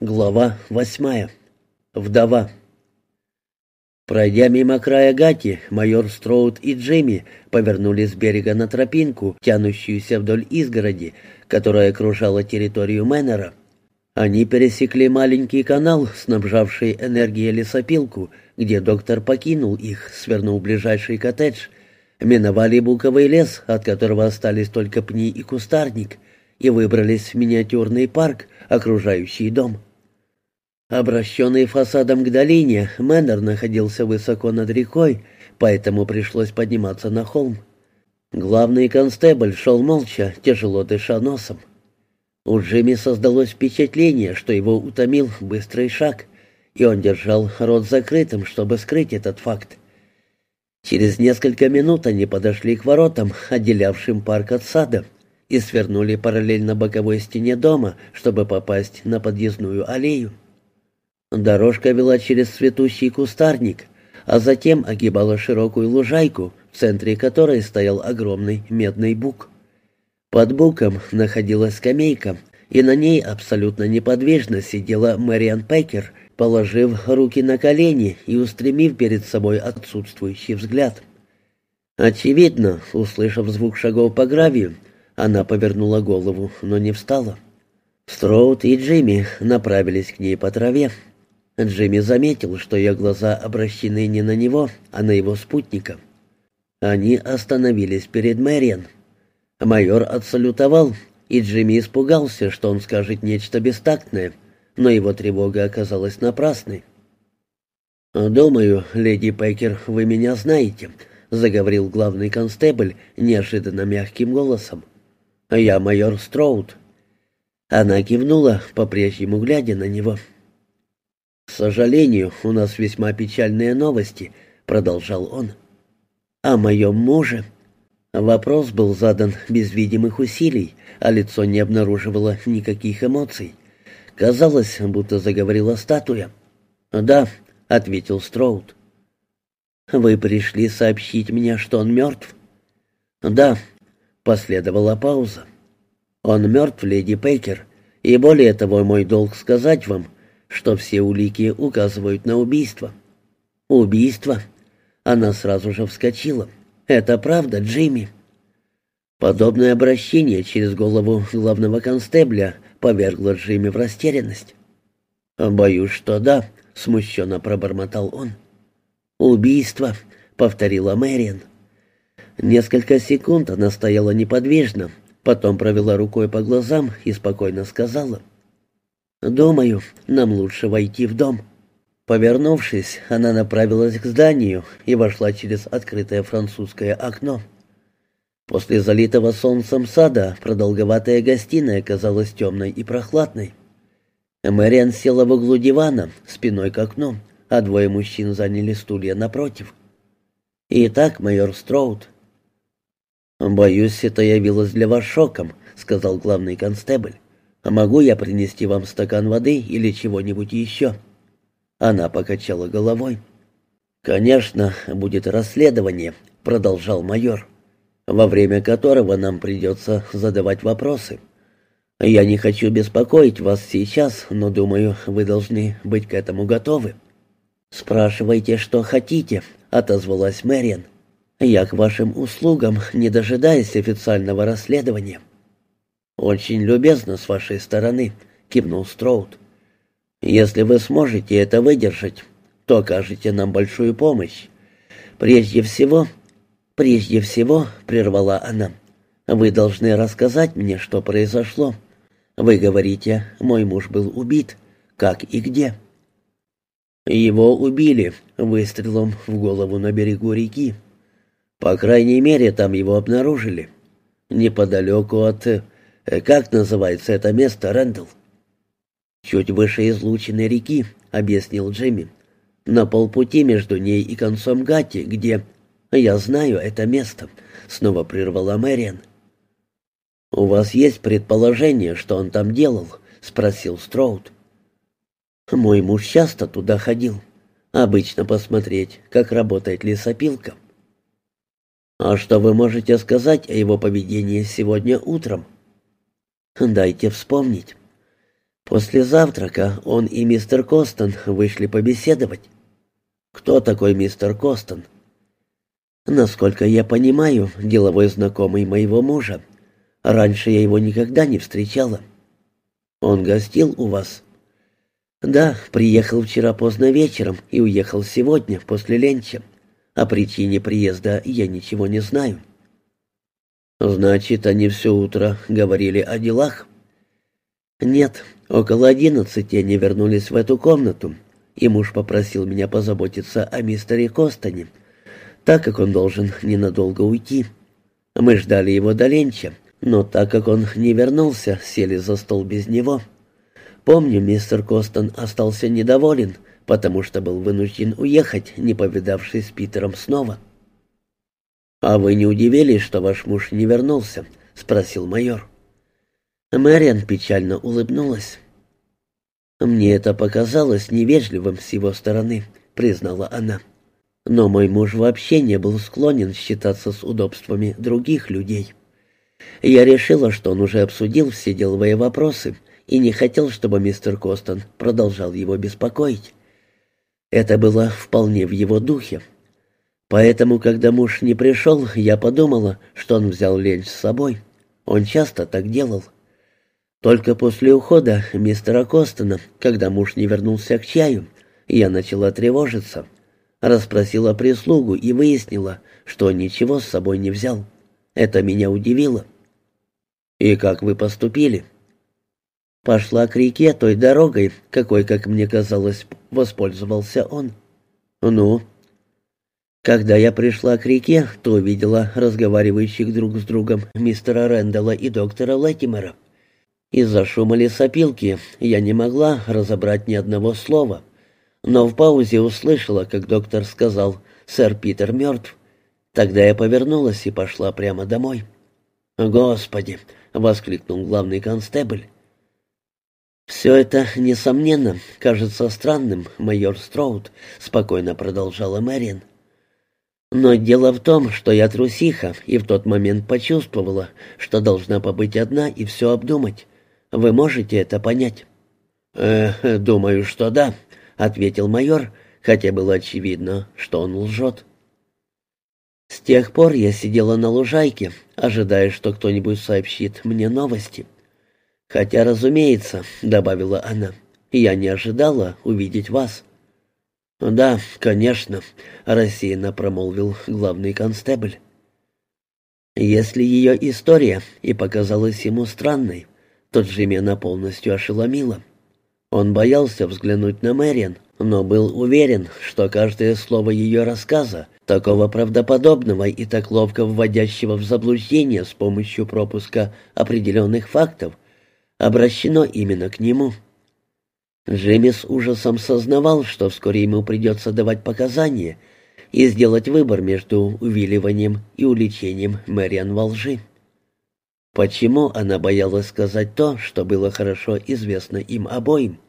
Глава восьмая. Вдова. Пройдя мимо края гати, майор Строуд и Джимми повернули с берега на тропинку, тянущуюся вдоль изгороди, которая окружала территорию Мэннера. Они пересекли маленький канал, снабжавший энергией лесопилку, где доктор покинул их, свернув ближайший коттедж, миновали буковый лес, от которого остались только пни и кустарник, и выбрались в миниатюрный парк, окружающий дом. Обращенный фасадом к долине, Мэннер находился высоко над рекой, поэтому пришлось подниматься на холм. Главный констебль шел молча, тяжело дыша носом. У Джимми создалось впечатление, что его утомил быстрый шаг, и он держал рот закрытым, чтобы скрыть этот факт. Через несколько минут они подошли к воротам, отделявшим парк от сада, и свернули параллельно боковой стене дома, чтобы попасть на подъездную аллею. Дорожка вела через цветущий кустарник, а затем огибала широкую лужайку, в центре которой стоял огромный медный бук. Под буком находилась скамейка, и на ней абсолютно неподвижно сидела Мэриан Пекер, положив руки на колени и устремив перед собой отсутствующий взгляд. Очевидно, услышав звук шагов по гравию, она повернула голову, но не встала. Строуд и Джимми направились к ней по траве. Джимми заметил, что ее глаза обращены не на него, а на его спутника. Они остановились перед Мэриан. Майор отсалютовал, и Джимми испугался, что он скажет нечто бестактное, но его тревога оказалась напрасной. «Думаю, леди Пекер, вы меня знаете», — заговорил главный констебль неожиданно мягким голосом. «Я майор Строуд». Она кивнула, по-прежнему глядя на него. «К сожалению, у нас весьма печальные новости», — продолжал он. «О моем муже». Вопрос был задан без видимых усилий, а лицо не обнаруживало никаких эмоций. Казалось, будто заговорила статуя. «Да», — ответил Строуд. «Вы пришли сообщить мне, что он мертв?» «Да», — последовала пауза. «Он мертв, леди Пейкер, и более того, мой долг сказать вам, что все улики указывают на убийство». «Убийство?» Она сразу же вскочила. «Это правда, Джимми?» Подобное обращение через голову главного констебля повергло Джимми в растерянность. «Боюсь, что да», — смущенно пробормотал он. «Убийство», — повторила Мэриан. Несколько секунд она стояла неподвижно, потом провела рукой по глазам и спокойно сказала — «Думаю, нам лучше войти в дом». Повернувшись, она направилась к зданию и вошла через открытое французское окно. После залитого солнцем сада продолговатая гостиная казалась темной и прохладной. Мэриан села в углу дивана, спиной к окну, а двое мужчин заняли стулья напротив. «Итак, майор Строуд». «Боюсь, это явилось для вас шоком», — сказал главный констебль. А «Могу я принести вам стакан воды или чего-нибудь еще?» Она покачала головой. «Конечно, будет расследование», — продолжал майор, «во время которого нам придется задавать вопросы. Я не хочу беспокоить вас сейчас, но думаю, вы должны быть к этому готовы». «Спрашивайте, что хотите», — отозвалась Мэриан. «Я к вашим услугам, не дожидаясь официального расследования». «Очень любезно с вашей стороны», — кивнул Строуд. «Если вы сможете это выдержать, то окажете нам большую помощь. Прежде всего...» «Прежде всего», — прервала она, — «вы должны рассказать мне, что произошло. Вы говорите, мой муж был убит. Как и где?» «Его убили выстрелом в голову на берегу реки. По крайней мере, там его обнаружили. Неподалеку от Э, «Как называется это место, Рэндалл?» «Чуть выше излученной реки», — объяснил Джимми. «На полпути между ней и концом Гати, где...» «Я знаю это место», — снова прервала Мэриан. «У вас есть предположение, что он там делал?» — спросил Строуд. «Мой муж часто туда ходил. Обычно посмотреть, как работает лесопилка». «А что вы можете сказать о его поведении сегодня утром?» Дайте вспомнить. После завтрака он и мистер Костон вышли побеседовать. Кто такой мистер Костон? Насколько я понимаю, деловой знакомый моего мужа. Раньше я его никогда не встречала. Он гостил у вас? Да, приехал вчера поздно вечером и уехал сегодня после ленча. О причине приезда я ничего не знаю. Значит, они все утро говорили о делах? Нет, около одиннадцати они вернулись в эту комнату, и муж попросил меня позаботиться о мистере Костоне, так как он должен ненадолго уйти. Мы ждали его до ленча, но так как он не вернулся, сели за стол без него. Помню, мистер Костон остался недоволен, потому что был вынужден уехать, не повидавшись с Питером снова. «А вы не удивились, что ваш муж не вернулся?» — спросил майор. Мэриан печально улыбнулась. «Мне это показалось невежливым с его стороны», — признала она. «Но мой муж вообще не был склонен считаться с удобствами других людей. Я решила, что он уже обсудил все деловые вопросы и не хотел, чтобы мистер Костон продолжал его беспокоить. Это было вполне в его духе. Поэтому, когда муж не пришел, я подумала, что он взял ленч с собой. Он часто так делал. Только после ухода мистера Костона, когда муж не вернулся к чаю, я начала тревожиться. Расспросила прислугу и выяснила, что ничего с собой не взял. Это меня удивило. «И как вы поступили?» Пошла к реке той дорогой, какой, как мне казалось, воспользовался он. Ну? Когда я пришла к реке, то увидела разговаривающих друг с другом мистера Рэндалла и доктора Леттимера. Из-за шума лесопилки я не могла разобрать ни одного слова, но в паузе услышала, как доктор сказал «Сэр Питер мертв». Тогда я повернулась и пошла прямо домой. «Господи!» — воскликнул главный констебль. «Все это, несомненно, кажется странным, майор Строуд», — спокойно продолжала Мэриан. «Но дело в том, что я трусиха и в тот момент почувствовала, что должна побыть одна и все обдумать. Вы можете это понять?» «Э, думаю, что да», — ответил майор, хотя было очевидно, что он лжет. С тех пор я сидела на лужайке, ожидая, что кто-нибудь сообщит мне новости. «Хотя, разумеется», — добавила она, — «я не ожидала увидеть вас». «Да, конечно», — рассеянно промолвил главный констебль. Если ее история и показалась ему странной, то Джимми она полностью ошеломила. Он боялся взглянуть на Мэриан, но был уверен, что каждое слово ее рассказа, такого правдоподобного и так ловко вводящего в заблуждение с помощью пропуска определенных фактов, обращено именно к нему. Джимми с ужасом сознавал, что вскоре ему придется давать показания и сделать выбор между увиливанием и уличением Мэриан во лжи. Почему она боялась сказать то, что было хорошо известно им обоим?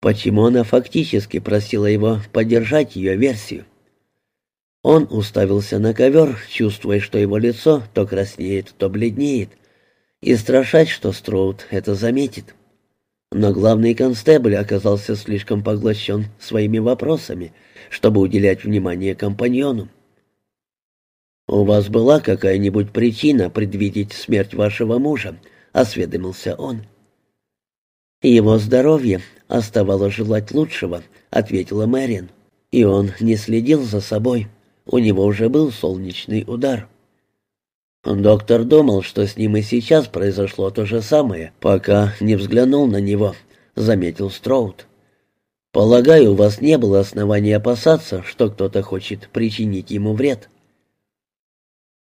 Почему она фактически просила его поддержать ее версию? Он уставился на ковер, чувствуя, что его лицо то краснеет, то бледнеет, и страшать, что Строуд это заметит. Но главный констебль оказался слишком поглощен своими вопросами, чтобы уделять внимание компаньону. «У вас была какая-нибудь причина предвидеть смерть вашего мужа?» — осведомился он. «Его здоровье оставало желать лучшего», — ответила Мэриан. «И он не следил за собой. У него уже был солнечный удар». Доктор думал, что с ним и сейчас произошло то же самое, пока не взглянул на него, заметил Строуд. Полагаю, у вас не было оснований опасаться, что кто-то хочет причинить ему вред.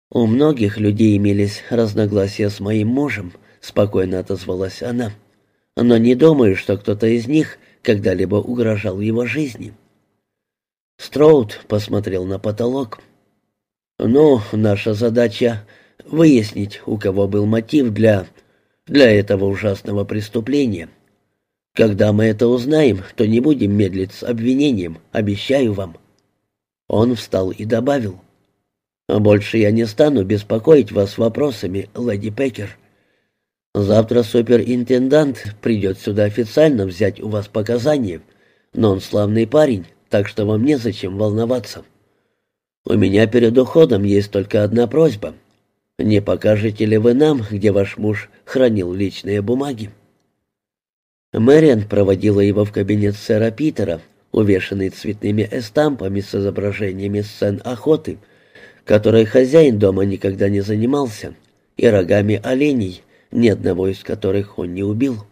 У многих людей имелись разногласия с моим мужем, спокойно отозвалась она. Но не думаю, что кто-то из них когда-либо угрожал его жизни. Строуд посмотрел на потолок. «Ну, наша задача выяснить, у кого был мотив для... для этого ужасного преступления. Когда мы это узнаем, то не будем медлить с обвинением, обещаю вам». Он встал и добавил. «Больше я не стану беспокоить вас вопросами, леди Пекер. Завтра суперинтендант придет сюда официально взять у вас показания, но он славный парень, так что вам незачем волноваться. У меня перед уходом есть только одна просьба. Не покажете ли вы нам, где ваш муж хранил личные бумаги?» Мэриан проводила его в кабинет сэра Питера, увешанный цветными эстампами с изображениями сцен охоты, которой хозяин дома никогда не занимался, и рогами оленей, ни одного из которых он не убил.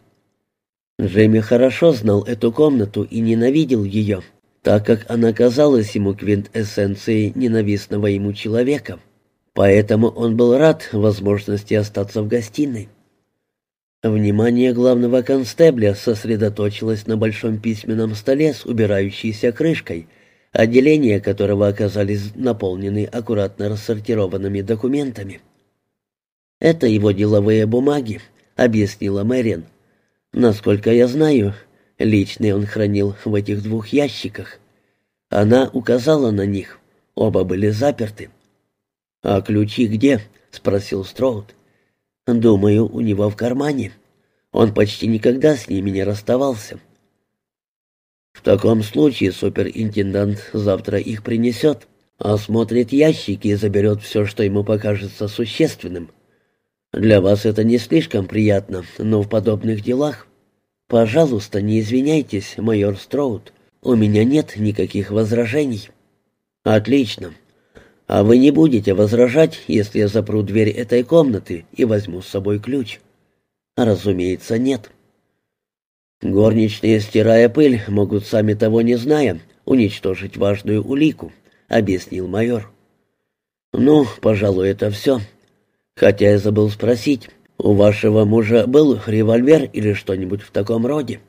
Джейми хорошо знал эту комнату и ненавидел ее, так как она казалась ему квинтэссенцией ненавистного ему человека. Поэтому он был рад возможности остаться в гостиной. Внимание главного констебля сосредоточилось на большом письменном столе с убирающейся крышкой, отделения которого оказались наполнены аккуратно рассортированными документами. «Это его деловые бумаги», — объяснила Мэриан. «Насколько я знаю, личные он хранил в этих двух ящиках. Она указала на них. Оба были заперты». «А ключи где?» — спросил Строуд. «Думаю, у него в кармане. Он почти никогда с ними не расставался». «В таком случае суперинтендант завтра их принесет, осмотрит ящики и заберет все, что ему покажется существенным». Для вас это не слишком приятно, но в подобных делах... Пожалуйста, не извиняйтесь, майор Строуд. У меня нет никаких возражений. Отлично. А вы не будете возражать, если я запру дверь этой комнаты и возьму с собой ключ? Разумеется, нет. Горничные, стирая пыль, могут, сами того не зная, уничтожить важную улику, объяснил майор. Ну, пожалуй, это все. Хотя я забыл спросить, у вашего мужа был револьвер или что-нибудь в таком роде?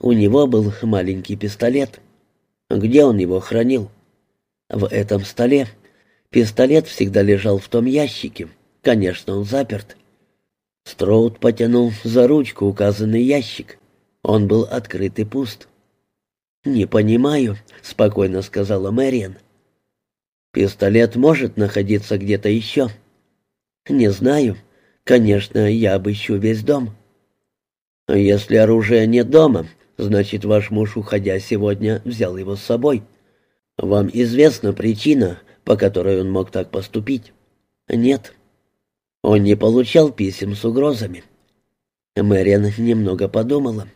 У него был маленький пистолет. Где он его хранил? В этом столе. Пистолет всегда лежал в том ящике. Конечно, он заперт. Строуд потянул за ручку указанный ящик. Он был открыт и пуст. «Не понимаю», — спокойно сказала Мэриан. «Пистолет может находиться где-то еще», «Не знаю. Конечно, я обыщу весь дом». «Если оружия нет дома, значит, ваш муж, уходя сегодня, взял его с собой. Вам известна причина, по которой он мог так поступить?» «Нет». Он не получал писем с угрозами. Мэриан немного подумала.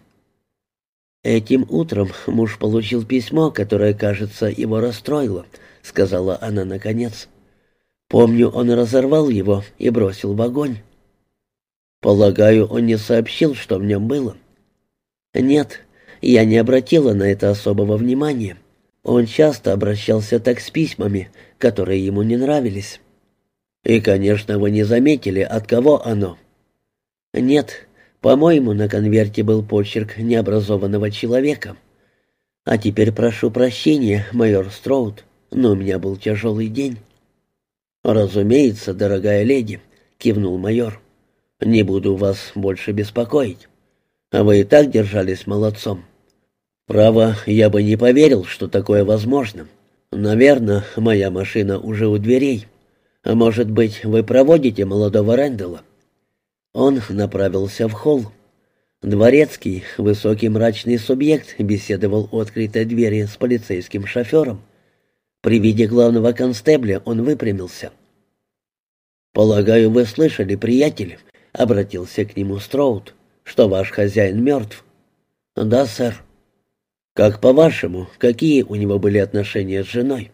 «Этим утром муж получил письмо, которое, кажется, его расстроило», — сказала она наконец. Помню, он разорвал его и бросил в огонь. Полагаю, он не сообщил, что в нем было. Нет, я не обратила на это особого внимания. Он часто обращался так с письмами, которые ему не нравились. И, конечно, вы не заметили, от кого оно. Нет, по-моему, на конверте был почерк необразованного человека. А теперь прошу прощения, майор Строуд, но у меня был тяжелый день. «Разумеется, дорогая леди», — кивнул майор. «Не буду вас больше беспокоить. А вы и так держались молодцом. Право, я бы не поверил, что такое возможно. Наверное, моя машина уже у дверей. А может быть, вы проводите молодого Рэндала?» Он направился в холл. Дворецкий, высокий мрачный субъект, беседовал у открытой двери с полицейским шофером. При виде главного констебля он выпрямился. «Полагаю, вы слышали, приятель?» — обратился к нему Строуд, — «что ваш хозяин мертв». «Да, сэр». «Как по-вашему, какие у него были отношения с женой?»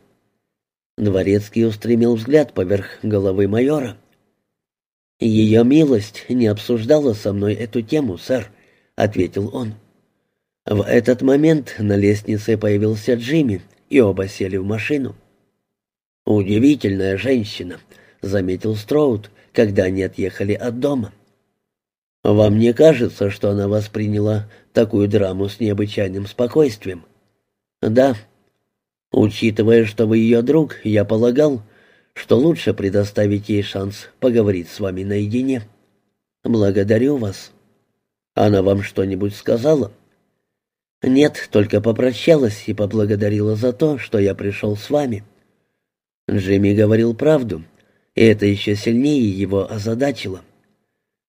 Дворецкий устремил взгляд поверх головы майора. «Ее милость не обсуждала со мной эту тему, сэр», — ответил он. В этот момент на лестнице появился Джимми, и оба сели в машину. «Удивительная женщина», — заметил Строуд, когда они отъехали от дома. «Вам не кажется, что она восприняла такую драму с необычайным спокойствием?» «Да. Учитывая, что вы ее друг, я полагал, что лучше предоставить ей шанс поговорить с вами наедине. Благодарю вас. Она вам что-нибудь сказала?» «Нет, только попрощалась и поблагодарила за то, что я пришел с вами». Джимми говорил правду, и это еще сильнее его озадачило.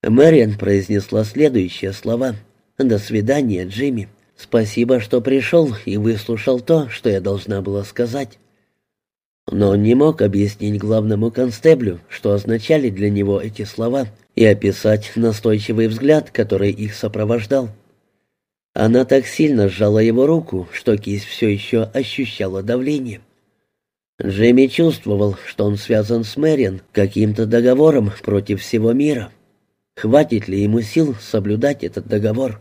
Мэриан произнесла следующие слова. «До свидания, Джимми. Спасибо, что пришел и выслушал то, что я должна была сказать». Но он не мог объяснить главному констеблю, что означали для него эти слова, и описать настойчивый взгляд, который их сопровождал. Она так сильно сжала его руку, что кисть все еще ощущала давление. Джимми чувствовал, что он связан с Мэриан каким-то договором против всего мира. Хватит ли ему сил соблюдать этот договор?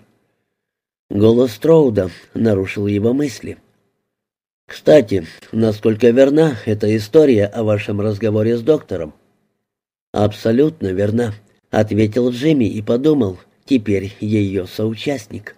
Голос Троуда нарушил его мысли. «Кстати, насколько верна эта история о вашем разговоре с доктором?» «Абсолютно верна», — ответил Джимми и подумал, «теперь ее соучастник».